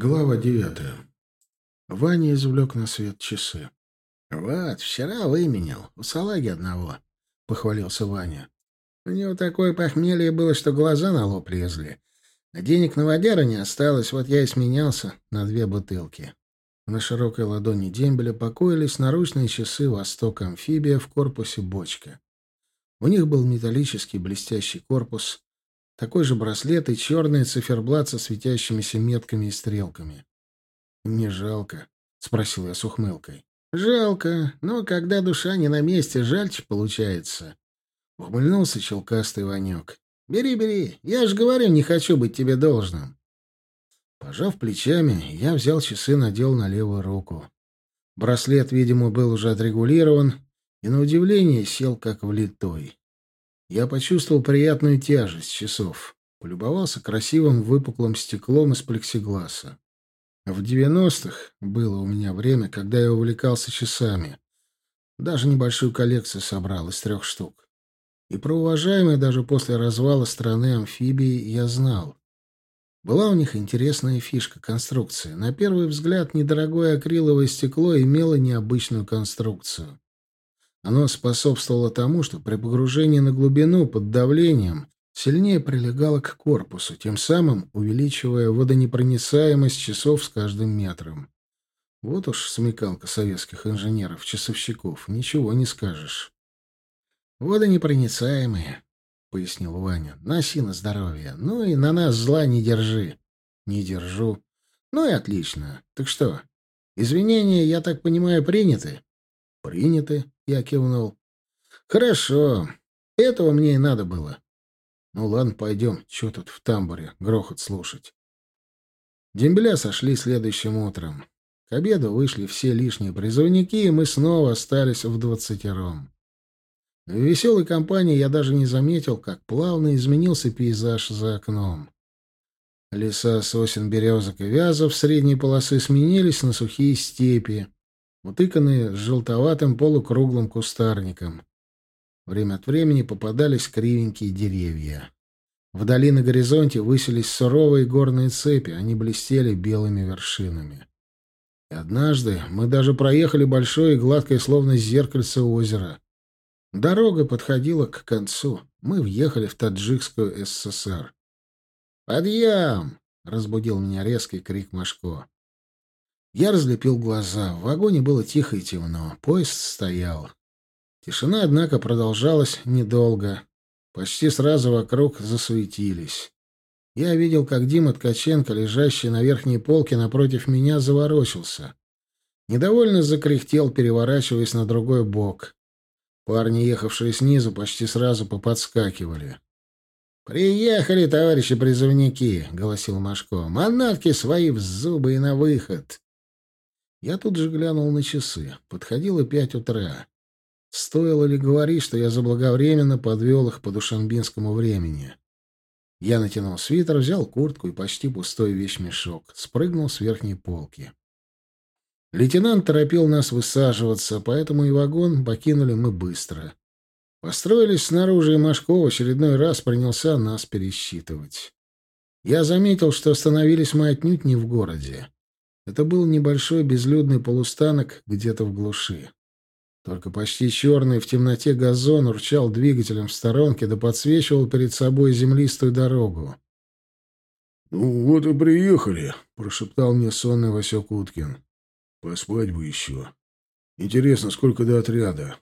Глава девятая. Ваня извлек на свет часы. «Вот, вчера выменял. У салаги одного», — похвалился Ваня. «У него такое похмелье было, что глаза на лоб лезли. А денег на водяру не осталось, вот я и сменялся на две бутылки». На широкой ладони дембеля покоились наручные часы «Восток-амфибия» в корпусе бочка. У них был металлический блестящий корпус, такой же браслет и черный циферблат со светящимися метками и стрелками. «Не жалко?» — спросил я с ухмылкой. «Жалко, но когда душа не на месте, жальче получается». Ухмыльнулся челкастый Ванек. «Бери, бери, я же говорю, не хочу быть тебе должным». Пожав плечами, я взял часы, надел на левую руку. Браслет, видимо, был уже отрегулирован, и, на удивление, сел как влитой. Я почувствовал приятную тяжесть часов. Полюбовался красивым выпуклым стеклом из плексигласа. В девяностых было у меня время, когда я увлекался часами. Даже небольшую коллекцию собрал из трех штук. И про уважаемые даже после развала страны амфибии я знал. Была у них интересная фишка конструкции. На первый взгляд недорогое акриловое стекло имело необычную конструкцию. Оно способствовало тому, что при погружении на глубину под давлением сильнее прилегало к корпусу, тем самым увеличивая водонепроницаемость часов с каждым метром. Вот уж смекалка советских инженеров-часовщиков, ничего не скажешь. «Водонепроницаемые», — пояснил Ваня, — «носи на здоровье. Ну и на нас зла не держи». «Не держу». «Ну и отлично. Так что, извинения, я так понимаю, приняты?» «Приняты», я кивнул. «Хорошо. Этого мне и надо было. Ну ладно, пойдем. Че тут в тамбуре грохот слушать?» Дембеля сошли следующим утром. К обеду вышли все лишние призывники, и мы снова остались в двадцатером. В веселой компании я даже не заметил, как плавно изменился пейзаж за окном. Леса сосен, березок и вязов средней полосы сменились на сухие степи, утыканные желтоватым полукруглым кустарником. Время от времени попадались кривенькие деревья. Вдали на горизонте высились суровые горные цепи, они блестели белыми вершинами. И однажды мы даже проехали большое и гладкое, словно зеркальце озера. Дорога подходила к концу. Мы въехали в Таджикскую СССР. «Подъем!» — разбудил меня резкий крик Машко. Я разлепил глаза. В вагоне было тихо и темно. Поезд стоял. Тишина, однако, продолжалась недолго. Почти сразу вокруг засуетились. Я видел, как Дима Ткаченко, лежащий на верхней полке напротив меня, заворочился. Недовольно закряхтел, переворачиваясь на другой бок. Парни, ехавшие снизу, почти сразу поподскакивали. «Приехали, товарищи призывники!» — голосил Машко. «Манатки свои в зубы и на выход!» Я тут же глянул на часы. Подходило пять утра. Стоило ли говорить, что я заблаговременно подвел их по душанбинскому времени? Я натянул свитер, взял куртку и почти пустой вещмешок. Спрыгнул с верхней полки. Лейтенант торопил нас высаживаться, поэтому и вагон покинули мы быстро. Построились снаружи, и Машков очередной раз принялся нас пересчитывать. Я заметил, что остановились мы отнюдь не в городе. Это был небольшой безлюдный полустанок где-то в глуши. Только почти черный в темноте газон урчал двигателем в сторонке да подсвечивал перед собой землистую дорогу. «Ну вот и приехали», — прошептал мне сонный Васек Уткин. «Поспать бы еще. Интересно, сколько до отряда?»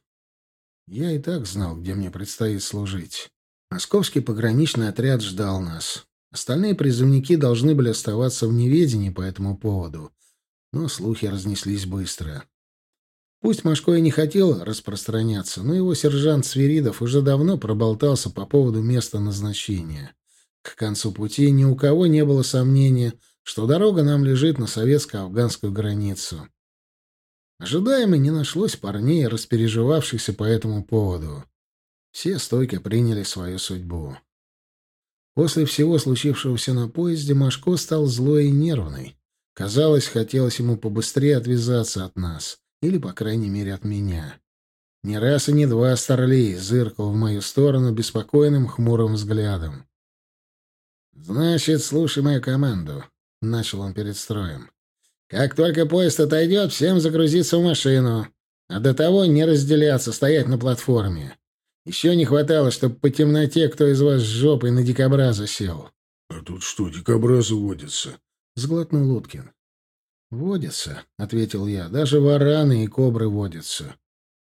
Я и так знал, где мне предстоит служить. Московский пограничный отряд ждал нас. Остальные призывники должны были оставаться в неведении по этому поводу, но слухи разнеслись быстро. Пусть Машко и не хотел распространяться, но его сержант Свиридов уже давно проболтался по поводу места назначения. К концу пути ни у кого не было сомнения, что дорога нам лежит на советско-афганскую границу. Ожидаемо не нашлось парней, распереживавшихся по этому поводу. Все стойко приняли свою судьбу. После всего случившегося на поезде Машко стал злой и нервный. Казалось, хотелось ему побыстрее отвязаться от нас, или, по крайней мере, от меня. Ни раз и не два Старлей зыркал в мою сторону беспокойным, хмурым взглядом. «Значит, слушай мою команду. — начал он перед строем. «Как только поезд отойдет, всем загрузиться в машину. А до того не разделяться, стоять на платформе. Еще не хватало, чтобы по темноте кто из вас с жопой на дикобраза сел». «А тут что, дикобразы водятся?» — сглотнул Уткин. «Водятся», — ответил я. «Даже вараны и кобры водятся».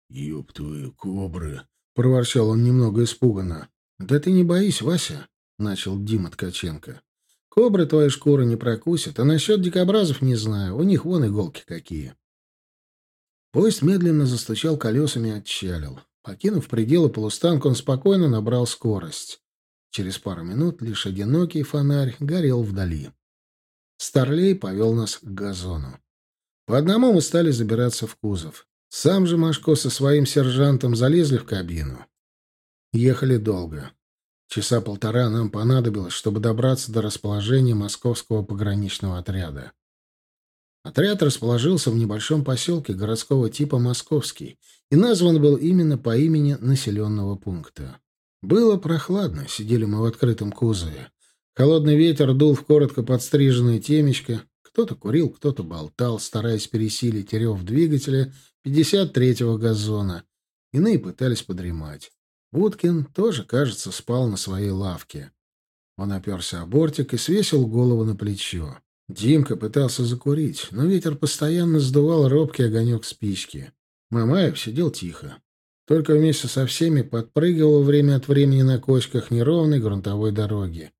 «Ёб твою, кобры!» — проворчал он немного испуганно. «Да ты не боись, Вася», — начал Дима Ткаченко. «Кобры твои шкуры не прокусят, а насчет дикобразов не знаю. У них вон иголки какие». Поезд медленно застучал колесами и отчалил. Покинув пределы полустанка, он спокойно набрал скорость. Через пару минут лишь одинокий фонарь горел вдали. Старлей повел нас к газону. По одному мы стали забираться в кузов. Сам же Машко со своим сержантом залезли в кабину. Ехали долго. Часа полтора нам понадобилось, чтобы добраться до расположения московского пограничного отряда. Отряд расположился в небольшом поселке городского типа Московский и назван был именно по имени населенного пункта. Было прохладно, сидели мы в открытом кузове. Холодный ветер дул в коротко подстриженное темечко. Кто-то курил, кто-то болтал, стараясь пересилить рев двигателя 53-го газона. Иные пытались подремать. Уткин тоже, кажется, спал на своей лавке. Он оперся о бортик и свесил голову на плечо. Димка пытался закурить, но ветер постоянно сдувал робкий огонек спички. Мамаев сидел тихо. Только вместе со всеми подпрыгивал время от времени на кочках неровной грунтовой дороги.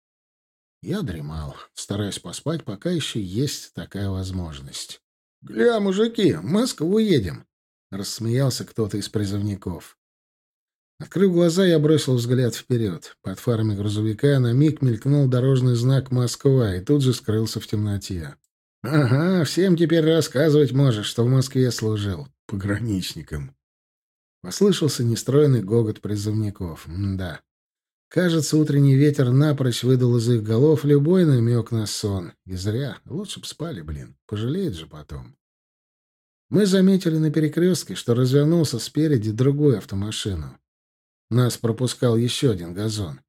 Я дремал, стараясь поспать, пока еще есть такая возможность. «Гля, мужики, в Москву едем!» — рассмеялся кто-то из призывников. Открыв глаза, я бросил взгляд вперед. Под фарами грузовика на миг мелькнул дорожный знак «Москва» и тут же скрылся в темноте. «Ага, всем теперь рассказывать можешь, что в Москве служил. Пограничником». Послышался нестроенный гогот призывников. М да. Кажется, утренний ветер напрочь выдал из их голов любой намек на сон. И зря. Лучше б спали, блин. Пожалеет же потом. Мы заметили на перекрестке, что развернулся спереди другую автомашину. Нас пропускал еще один газон.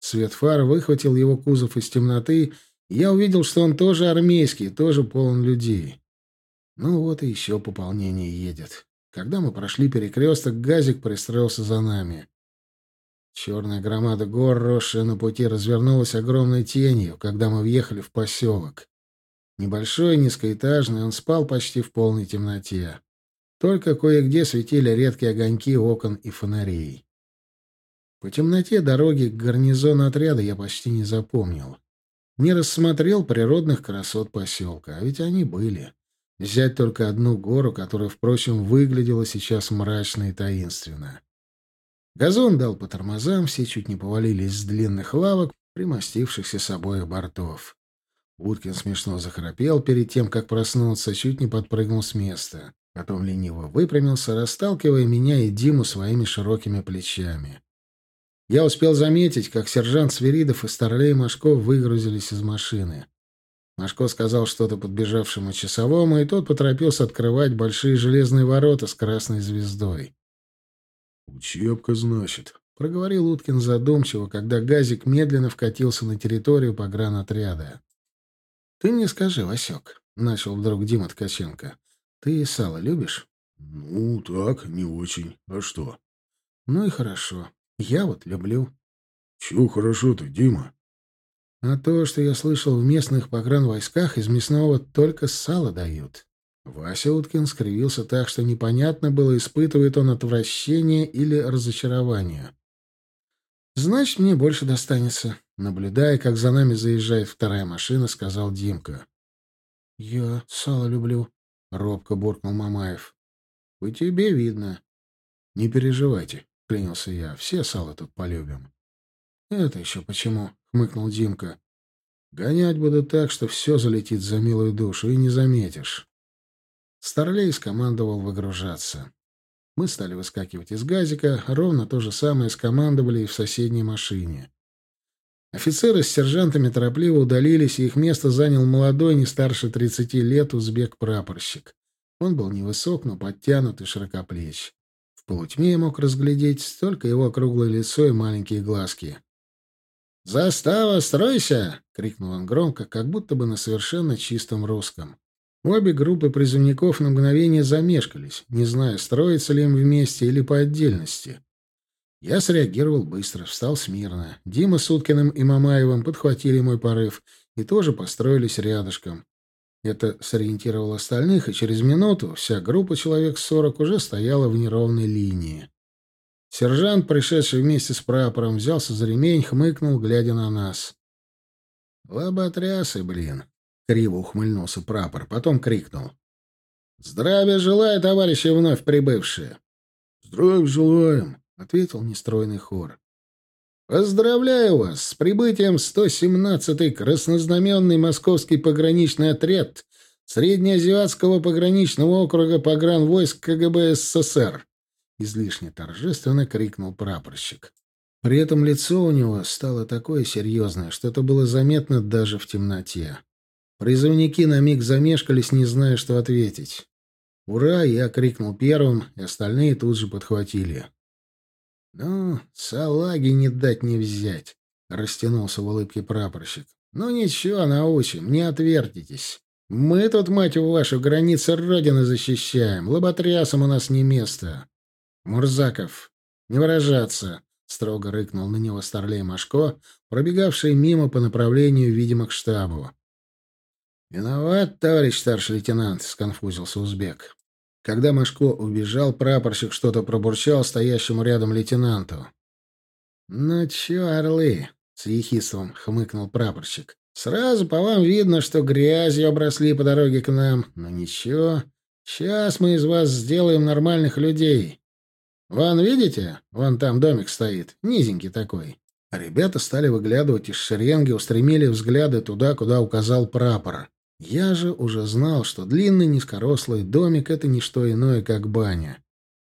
Свет фар выхватил его кузов из темноты, и я увидел, что он тоже армейский, тоже полон людей. Ну вот и еще пополнение едет. Когда мы прошли перекресток, газик пристроился за нами. Черная громада гор, росшая на пути, развернулась огромной тенью, когда мы въехали в поселок. Небольшой, низкоэтажный, он спал почти в полной темноте. Только кое-где светили редкие огоньки окон и фонарей. По темноте дороги к гарнизону отряда я почти не запомнил. Не рассмотрел природных красот поселка, а ведь они были. Взять только одну гору, которая, впрочем, выглядела сейчас мрачно и таинственно. Газон дал по тормозам, все чуть не повалились с длинных лавок, примостившихся с обоих бортов. Уткин смешно захрапел перед тем, как проснуться, чуть не подпрыгнул с места. Потом лениво выпрямился, расталкивая меня и Диму своими широкими плечами. Я успел заметить, как сержант Свиридов и старлей Машков выгрузились из машины. Машко сказал что-то подбежавшему часовому, и тот поторопился открывать большие железные ворота с красной звездой. «Учебка, значит», — проговорил Уткин задумчиво, когда газик медленно вкатился на территорию погранотряда. «Ты мне скажи, Васек», — начал вдруг Дима Ткаченко, — «ты сало любишь?» «Ну, так, не очень. А что?» «Ну и хорошо. Я вот люблю». «Чего хорошо-то, Дима?» «А то, что я слышал в местных погранвойсках, из мясного только сало дают». Вася Уткин скривился так, что непонятно было, испытывает он отвращение или разочарование. «Значит, мне больше достанется», — наблюдая, как за нами заезжает вторая машина, сказал Димка. «Я сало люблю», — робко буркнул Мамаев. «По тебе видно». «Не переживайте», — клянился я, — «все сало тут полюбим». «Это еще почему?» — хмыкнул Димка. «Гонять буду так, что все залетит за милую душу, и не заметишь». Старлей скомандовал выгружаться. Мы стали выскакивать из газика, ровно то же самое скомандовали и в соседней машине. Офицеры с сержантами торопливо удалились, и их место занял молодой, не старше тридцати лет, узбек-прапорщик. Он был невысок, но подтянут и широкоплеч. В полутьме я мог разглядеть только его округлое лицо и маленькие глазки. «Застава, стройся!» — крикнул он громко, как будто бы на совершенно чистом русском. Обе группы призывников на мгновение замешкались, не зная, строятся ли им вместе или по отдельности. Я среагировал быстро, встал смирно. Дима с Уткиным и Мамаевым подхватили мой порыв и тоже построились рядышком. Это сориентировало остальных, и через минуту вся группа человек сорок уже стояла в неровной линии. Сержант, пришедший вместе с прапором, взялся за ремень, хмыкнул, глядя на нас. «Лоботрясы, блин!» — криво ухмыльнулся прапор, потом крикнул. «Здравия желаю, товарищи вновь прибывшие!» «Здравия желаем!» — ответил нестройный хор. «Поздравляю вас с прибытием 117-й краснознаменный московский пограничный отряд Среднеазиатского пограничного округа погранвойск КГБ СССР!» Излишне торжественно крикнул прапорщик. При этом лицо у него стало такое серьезное, что это было заметно даже в темноте. Призывники на миг замешкались, не зная, что ответить. «Ура!» — я крикнул первым, и остальные тут же подхватили. «Ну, салаги не дать не взять», — растянулся в улыбке прапорщик. «Ну ничего, научим, не отвертитесь. Мы тут, мать вашу, границы Родины защищаем. Лоботрясам у нас не место». «Мурзаков, не выражаться», — строго рыкнул на него старлей Машко, пробегавший мимо по направлению, видимо, к штабу. «Виноват, товарищ старший лейтенант», — сконфузился узбек. Когда Машко убежал, прапорщик что-то пробурчал стоящему рядом лейтенанту. «Ну чё, орлы?» — с ехидством хмыкнул прапорщик. «Сразу по вам видно, что грязью обросли по дороге к нам. Но ничего, сейчас мы из вас сделаем нормальных людей. Вон, видите? Вон там домик стоит, низенький такой». Ребята стали выглядывать из шеренги, устремили взгляды туда, куда указал прапор. Я же уже знал, что длинный низкорослый домик — это не что иное, как баня.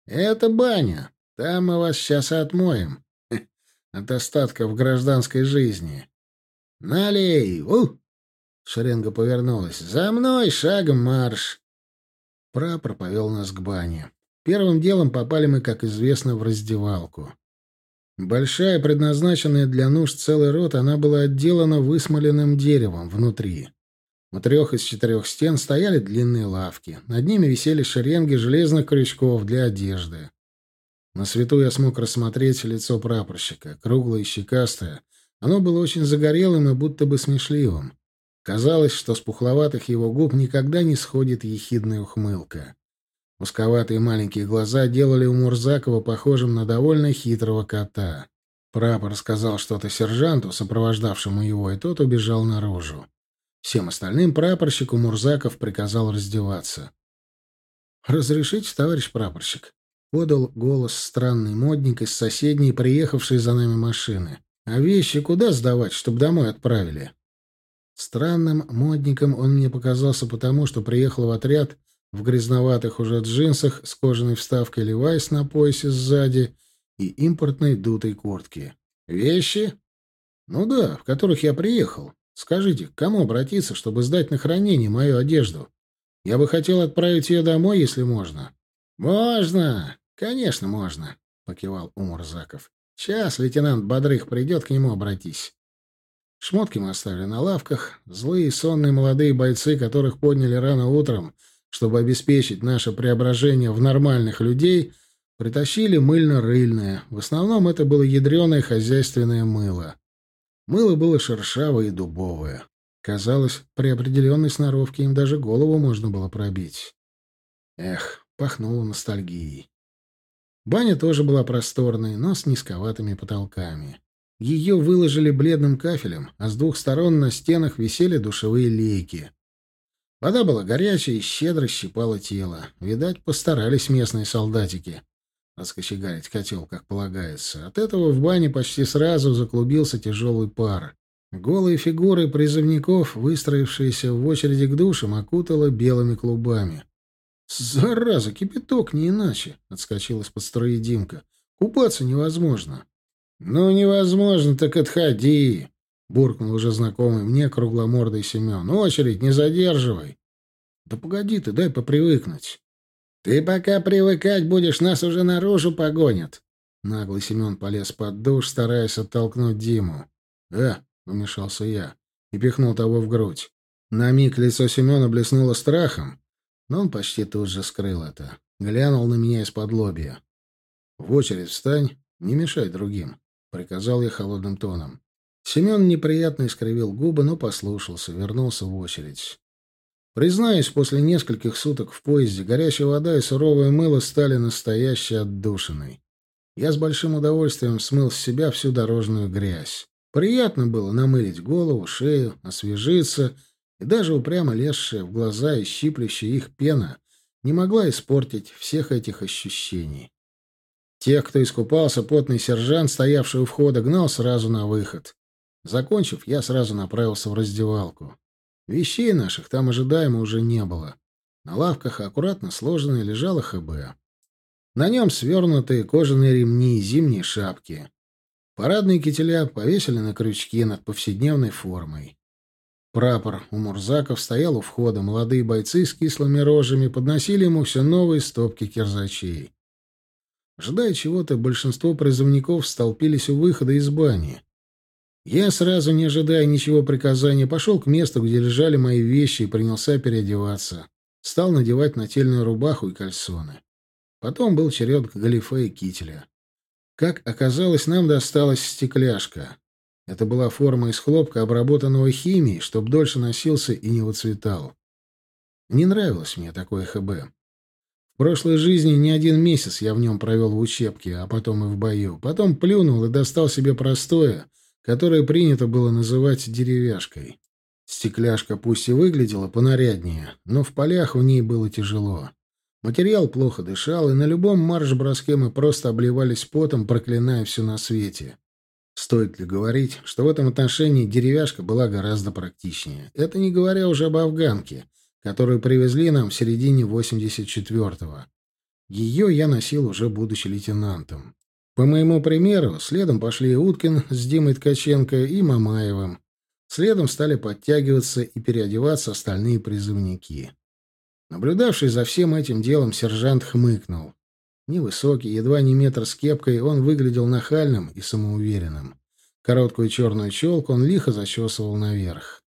«Это баня. Там мы вас сейчас отмоем. От остатков гражданской жизни. Налей! У!» Шеренга повернулась. «За мной шагом марш!» Прапор повел нас к бане. Первым делом попали мы, как известно, в раздевалку. Большая, предназначенная для нужд целый рот, она была отделана высмоленным деревом внутри. У трех из четырех стен стояли длинные лавки. Над ними висели шеренги железных крючков для одежды. На свету я смог рассмотреть лицо прапорщика, круглое и щекастое. Оно было очень загорелым и будто бы смешливым. Казалось, что с пухловатых его губ никогда не сходит ехидная ухмылка. Узковатые маленькие глаза делали у Мурзакова похожим на довольно хитрого кота. Прапор сказал что-то сержанту, сопровождавшему его, и тот убежал наружу. Всем остальным прапорщику Мурзаков приказал раздеваться. «Разрешите, товарищ прапорщик?» — подал голос странный модник из соседней, приехавшей за нами машины. «А вещи куда сдавать, чтобы домой отправили?» Странным модником он мне показался потому, что приехал в отряд в грязноватых уже джинсах с кожаной вставкой Левайс на поясе сзади и импортной дутой куртке. «Вещи?» «Ну да, в которых я приехал. Скажите, к кому обратиться, чтобы сдать на хранение мою одежду? Я бы хотел отправить ее домой, если можно. — Можно! Конечно, можно, — покивал Умурзаков. — Сейчас лейтенант Бодрых придет, к нему обратись. Шмотки мы оставили на лавках. Злые, сонные молодые бойцы, которых подняли рано утром, чтобы обеспечить наше преображение в нормальных людей, притащили мыльно-рыльное. В основном это было ядреное хозяйственное мыло. Мыло было шершавое и дубовое. Казалось, при определенной сноровке им даже голову можно было пробить. Эх, пахнуло ностальгией. Баня тоже была просторной, но с низковатыми потолками. Ее выложили бледным кафелем, а с двух сторон на стенах висели душевые лейки. Вода была горячая и щедро щипала тело. Видать, постарались местные солдатики раскочегарить котел, как полагается. От этого в бане почти сразу заклубился тяжелый пар. Голые фигуры призывников, выстроившиеся в очереди к душам, окутало белыми клубами. «Зараза, кипяток, не иначе!» — отскочил из-под строи Димка. «Купаться невозможно». «Ну, невозможно, так отходи!» — буркнул уже знакомый мне кругломордый Семен. «Очередь не задерживай!» «Да погоди ты, дай попривыкнуть!» «Ты пока привыкать будешь, нас уже наружу погонят!» Наглый Семен полез под душ, стараясь оттолкнуть Диму. «Э!» — вмешался я и пихнул того в грудь. На миг лицо Семена блеснуло страхом, но он почти тут же скрыл это. Глянул на меня из-под лобья. «В очередь встань, не мешай другим», — приказал я холодным тоном. Семен неприятно искривил губы, но послушался, вернулся в очередь. Признаюсь, после нескольких суток в поезде горячая вода и суровое мыло стали настоящей отдушиной. Я с большим удовольствием смыл с себя всю дорожную грязь. Приятно было намылить голову, шею, освежиться, и даже упрямо лезшая в глаза и щиплющая их пена не могла испортить всех этих ощущений. Тех, кто искупался, потный сержант, стоявший у входа, гнал сразу на выход. Закончив, я сразу направился в раздевалку. Вещей наших там ожидаемо уже не было. На лавках аккуратно сложенные лежало ХБ. На нем свернутые кожаные ремни и зимние шапки. Парадные кителя повесили на крючки над повседневной формой. Прапор у Мурзаков стоял у входа. Молодые бойцы с кислыми рожами подносили ему все новые стопки кирзачей. Ожидая чего-то, большинство призывников столпились у выхода из бани. Я, сразу не ожидая ничего приказания, пошел к месту, где лежали мои вещи, и принялся переодеваться. Стал надевать нательную рубаху и кальсоны. Потом был черед галифе и кителя. Как оказалось, нам досталась стекляшка. Это была форма из хлопка, обработанного химией, чтобы дольше носился и не выцветал. Не нравилось мне такое ХБ. В прошлой жизни не один месяц я в нем провел в учебке, а потом и в бою. Потом плюнул и достал себе простое — которое принято было называть деревяшкой. Стекляшка пусть и выглядела понаряднее, но в полях в ней было тяжело. Материал плохо дышал, и на любом марш-броске мы просто обливались потом, проклиная все на свете. Стоит ли говорить, что в этом отношении деревяшка была гораздо практичнее. Это не говоря уже об афганке, которую привезли нам в середине 84-го. Ее я носил уже будучи лейтенантом. По моему примеру, следом пошли Уткин с Димой Ткаченко и Мамаевым. Следом стали подтягиваться и переодеваться остальные призывники. Наблюдавший за всем этим делом сержант хмыкнул. Невысокий, едва не метр с кепкой, он выглядел нахальным и самоуверенным. Короткую черную челку он лихо зачесывал наверх.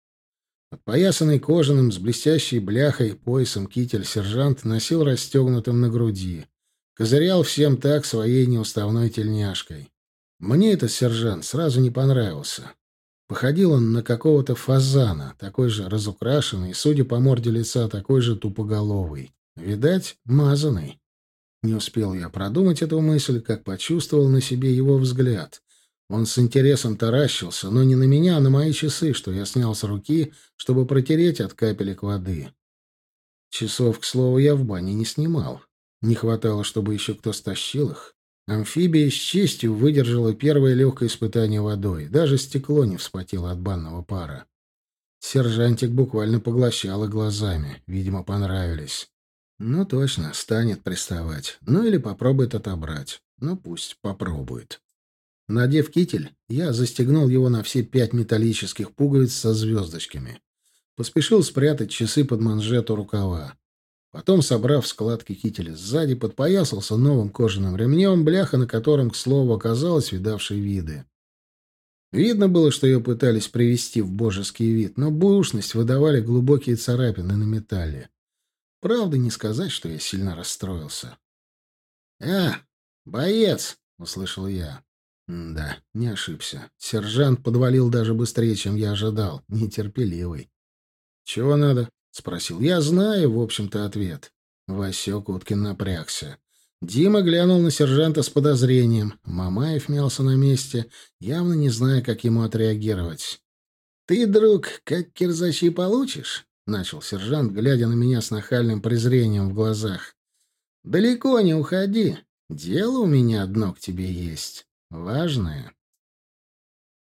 Подпоясанный кожаным с блестящей бляхой поясом китель сержант носил расстегнутым на груди. Козырял всем так своей неуставной тельняшкой. Мне этот сержант сразу не понравился. Походил он на какого-то фазана, такой же разукрашенный, судя по морде лица, такой же тупоголовый. Видать, мазанный. Не успел я продумать эту мысль, как почувствовал на себе его взгляд. Он с интересом таращился, но не на меня, а на мои часы, что я снял с руки, чтобы протереть от капелек воды. Часов, к слову, я в бане не снимал. Не хватало, чтобы еще кто стащил их. Амфибия с честью выдержала первое легкое испытание водой. Даже стекло не вспотело от банного пара. Сержантик буквально поглощал глазами. Видимо, понравились. Ну, точно, станет приставать. Ну, или попробует отобрать. Ну, пусть попробует. Надев китель, я застегнул его на все пять металлических пуговиц со звездочками. Поспешил спрятать часы под манжету рукава. Потом, собрав складки кителя сзади, подпоясался новым кожаным ремнем, бляха на котором, к слову, оказалась видавшей виды. Видно было, что ее пытались привести в божеский вид, но бушность выдавали глубокие царапины на металле. Правда, не сказать, что я сильно расстроился. «А, боец!» — услышал я. М да, не ошибся. Сержант подвалил даже быстрее, чем я ожидал. Нетерпеливый. «Чего надо?» — спросил. «Я знаю, в общем-то, ответ». Васек Уткин напрягся. Дима глянул на сержанта с подозрением. Мамаев мялся на месте, явно не зная, как ему отреагировать. «Ты, друг, как кирзачи получишь?» — начал сержант, глядя на меня с нахальным презрением в глазах. «Далеко не уходи. Дело у меня одно к тебе есть. Важное».